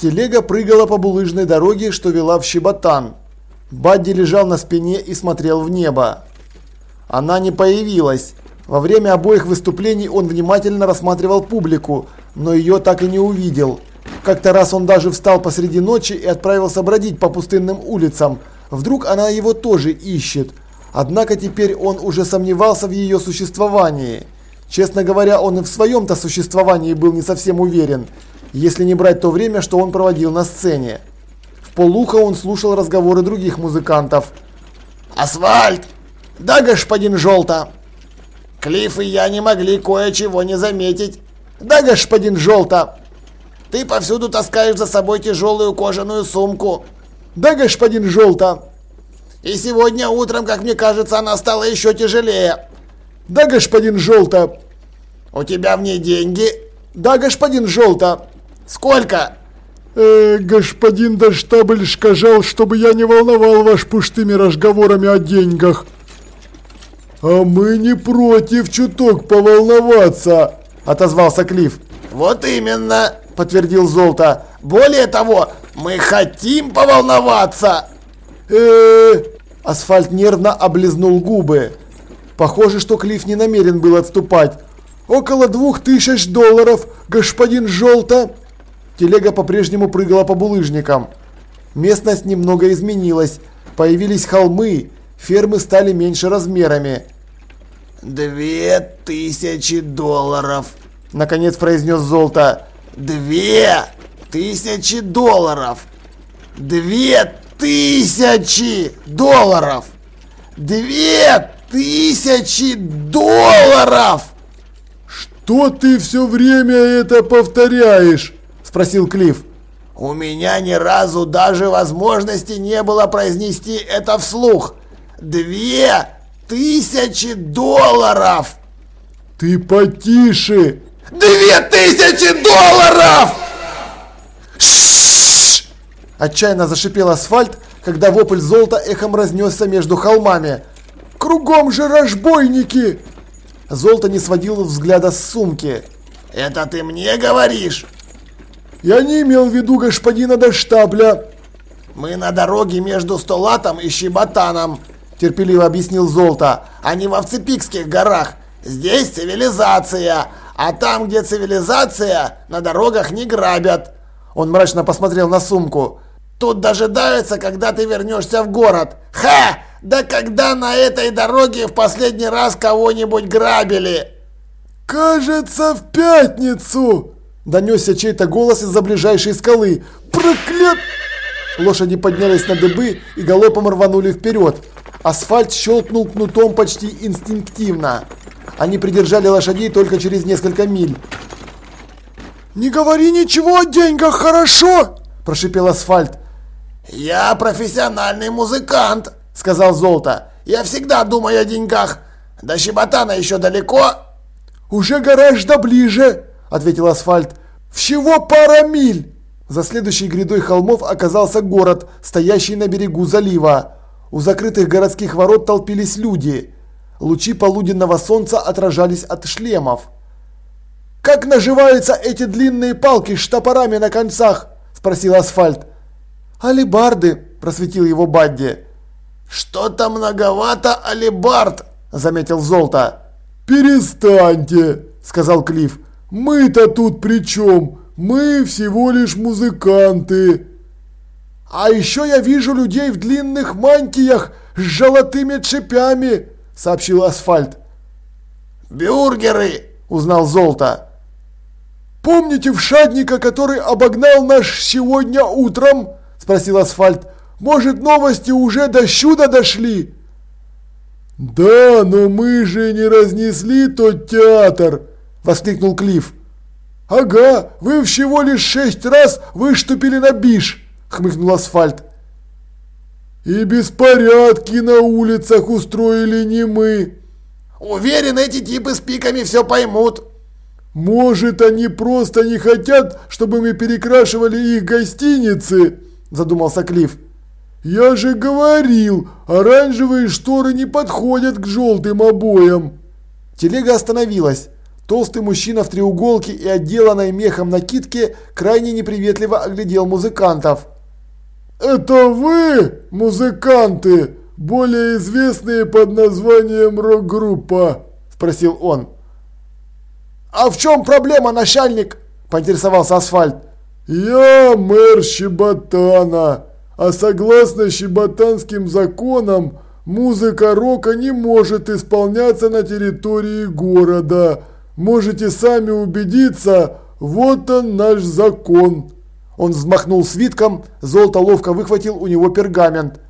Телега прыгала по булыжной дороге, что вела в Щеботан. Бадди лежал на спине и смотрел в небо. Она не появилась. Во время обоих выступлений он внимательно рассматривал публику, но ее так и не увидел. Как-то раз он даже встал посреди ночи и отправился бродить по пустынным улицам. Вдруг она его тоже ищет. Однако теперь он уже сомневался в ее существовании. Честно говоря, он и в своем-то существовании был не совсем уверен, если не брать то время, что он проводил на сцене. В полухо он слушал разговоры других музыкантов. «Асфальт! Да, господин Желто! Клифф и я не могли кое-чего не заметить. Да, господин Желто! Ты повсюду таскаешь за собой тяжелую кожаную сумку. Да, господин Желто! И сегодня утром, как мне кажется, она стала еще тяжелее. Да, господин Желто! У тебя в ней деньги? Да, господин Желто! Сколько? Э, господин Доштабль сказал, чтобы я не волновал ваш пустыми разговорами о деньгах. А мы не против чуток поволноваться, отозвался Клифф. Вот именно, подтвердил Золото. Более того, мы хотим поволноваться. -э Асфальт нервно облизнул губы. Похоже, что Клифф не намерен был отступать. Около двух тысяч долларов, господин Желто. Телега по-прежнему прыгала по булыжникам. Местность немного изменилась. Появились холмы, фермы стали меньше размерами. «Две тысячи долларов!» – наконец произнес Золото. «Две тысячи долларов! Две тысячи долларов! Две тысячи долларов!» «Что ты все время это повторяешь?» – спросил Клифф. «У меня ни разу даже возможности не было произнести это вслух. Две тысячи долларов!» «Ты потише!» «Две тысячи долларов!» Отчаянно зашипел асфальт, когда вопль золота эхом разнесся между холмами. «Кругом же разбойники!» Золото не сводил взгляда с сумки. «Это ты мне говоришь?» «Я не имел в виду господина Доштабля». «Мы на дороге между Столатом и Щеботаном», – терпеливо объяснил Золото. «Они в Овцепикских горах. Здесь цивилизация, а там, где цивилизация, на дорогах не грабят». Он мрачно посмотрел на сумку. «Тут дожидаются, когда ты вернешься в город. Ха! Да когда на этой дороге в последний раз кого-нибудь грабили?» «Кажется, в пятницу!» Донесся чей-то голос из-за ближайшей скалы. «Проклят!» Лошади поднялись на дыбы и галопом рванули вперед. Асфальт щелкнул кнутом почти инстинктивно. Они придержали лошадей только через несколько миль. «Не говори ничего о деньгах, хорошо?» – прошипел Асфальт. «Я профессиональный музыкант», сказал Золото. «Я всегда думаю о деньгах. До Щеботана еще далеко?» «Уже гораздо ближе», — ответил Асфальт. «Всего пара миль». За следующей грядой холмов оказался город, стоящий на берегу залива. У закрытых городских ворот толпились люди. Лучи полуденного солнца отражались от шлемов. «Как наживаются эти длинные палки с штопорами на концах?» – спросил Асфальт. «Алибарды», – просветил его Бадди. «Что-то многовато, Алибард!» – заметил Золото. «Перестаньте!» – сказал Клифф. «Мы-то тут при чем? Мы всего лишь музыканты!» «А еще я вижу людей в длинных мантиях с золотыми цепями!» – сообщил Асфальт. «Бюргеры!» – узнал Золото. «Помните всадника, который обогнал наш сегодня утром?» – спросил Асфальт. Может, новости уже до чуда дошли? Да, но мы же не разнесли тот театр, воскликнул Клифф. Ага, вы всего лишь шесть раз выступили на биш, хмыкнул Асфальт. И беспорядки на улицах устроили не мы. Уверен, эти типы с пиками все поймут. Может, они просто не хотят, чтобы мы перекрашивали их гостиницы, задумался Клифф. «Я же говорил, оранжевые шторы не подходят к желтым обоям!» Телега остановилась. Толстый мужчина в треуголке и отделанной мехом накидке крайне неприветливо оглядел музыкантов. «Это вы, музыканты, более известные под названием рок-группа?» – спросил он. «А в чем проблема, начальник?» – поинтересовался Асфальт. «Я мэр Щеботана, а согласно щеботанским законам, музыка рока не может исполняться на территории города. Можете сами убедиться, вот он наш закон». Он взмахнул свитком, золото ловко выхватил у него пергамент.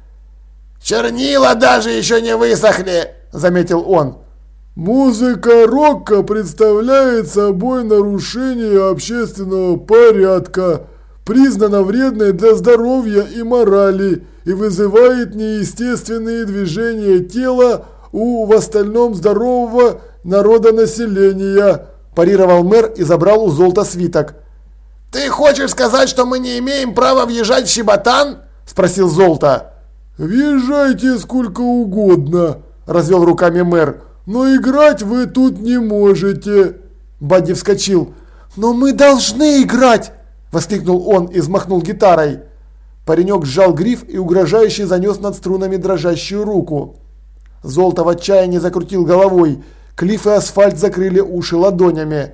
«Чернила даже еще не высохли», – заметил он. Музыка рока представляет собой нарушение общественного порядка, признана вредной для здоровья и морали и вызывает неестественные движения тела у в остальном здорового народонаселения, парировал мэр и забрал у золота свиток. «Ты хочешь сказать, что мы не имеем права въезжать в Щеботан?» – спросил Золото. «Въезжайте сколько угодно», – развел руками мэр. «Но играть вы тут не можете!» Бадди вскочил. «Но мы должны играть!» Воскликнул он и взмахнул гитарой. Паренек сжал гриф и угрожающе занес над струнами дрожащую руку. Золото в отчаянии закрутил головой. Клифф и асфальт закрыли уши ладонями.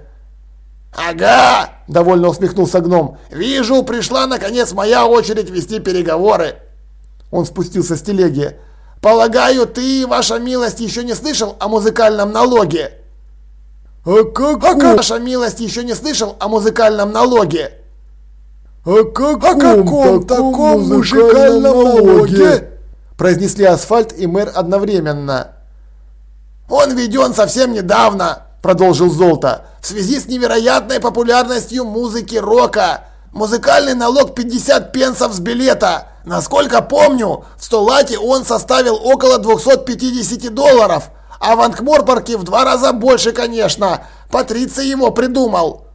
«Ага!» – довольно усмехнулся гном. «Вижу, пришла наконец моя очередь вести переговоры!» Он спустился с телеги. Полагаю, ты, ваша милость, еще не слышал о музыкальном налоге? А как? А ваша милость еще не слышал о музыкальном налоге? О каком, о каком таком, таком музыкальном налоге? Произнесли асфальт и мэр одновременно. Он введен совсем недавно, продолжил Золото, в связи с невероятной популярностью музыки рока. Музыкальный налог 50 пенсов с билета. Насколько помню, в Столате он составил около 250 долларов, а в Анкморпорке в два раза больше, конечно. Патриций его придумал.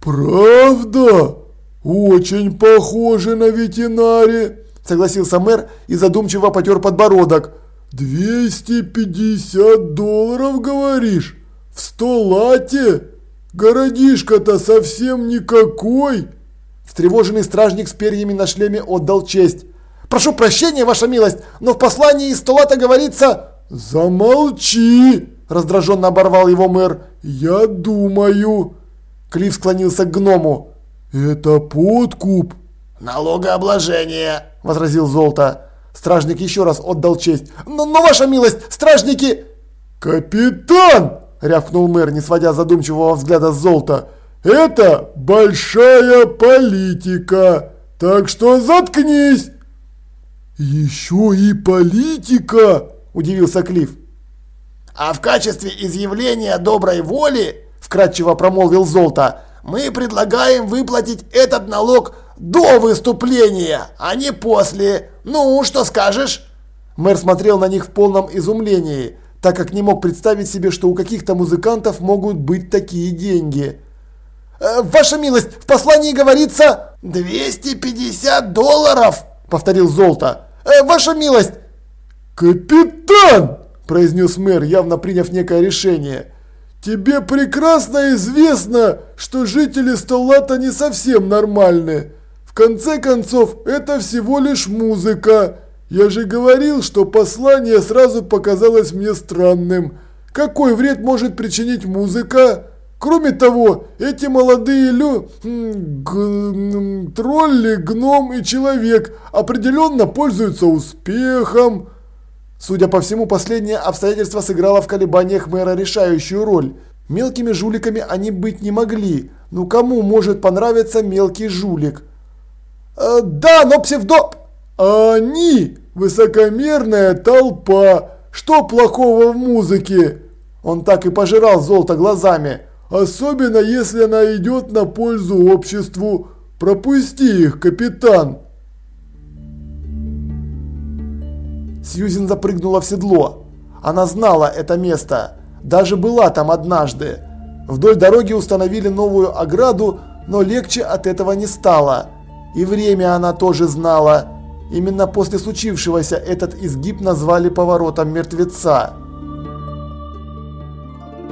Правда? Очень похоже на ветеринаре, согласился мэр и задумчиво потер подбородок. 250 долларов, говоришь? В Столате? Городишко-то совсем никакой. Встревоженный стражник с перьями на шлеме отдал честь. «Прошу прощения, ваша милость, но в послании из Тулата говорится...» «Замолчи!» – раздраженно оборвал его мэр. «Я думаю...» Клифф склонился к гному. «Это подкуп!» «Налогообложение!» – возразил Золото. Стражник еще раз отдал честь. «Но, но ваша милость, стражники...» «Капитан!» – рявкнул мэр, не сводя задумчивого взгляда с Золота. Это большая политика, так что заткнись. Еще и политика, удивился Клифф. А в качестве изъявления доброй воли, вкратчиво промолвил Золото, мы предлагаем выплатить этот налог до выступления, а не после. Ну, что скажешь? Мэр смотрел на них в полном изумлении, так как не мог представить себе, что у каких-то музыкантов могут быть такие деньги. Э, «Ваша милость, в послании говорится...» «250 долларов!» – повторил Золото. Э, «Ваша милость!» «Капитан!» – произнес мэр, явно приняв некое решение. «Тебе прекрасно известно, что жители Столата не совсем нормальны. Конце концов, это всего лишь музыка. Я же говорил, что послание сразу показалось мне странным. Какой вред может причинить музыка?» Кроме того, эти молодые лю... Г... тролли, гном и человек определенно пользуются успехом. Судя по всему, последнее обстоятельство сыграло в колебаниях мэра решающую роль. Мелкими жуликами они быть не могли. Ну кому может понравиться мелкий жулик? Э, да, но псевдо... Они высокомерная толпа. Что плохого в музыке? Он так и пожирал золото глазами. Особенно если она идет на пользу обществу. Пропусти их, капитан. Сьюзен запрыгнула в седло. Она знала это место. Даже была там однажды. Вдоль дороги установили новую ограду, но легче от этого не стало. И время она тоже знала. Именно после случившегося этот изгиб назвали поворотом мертвеца.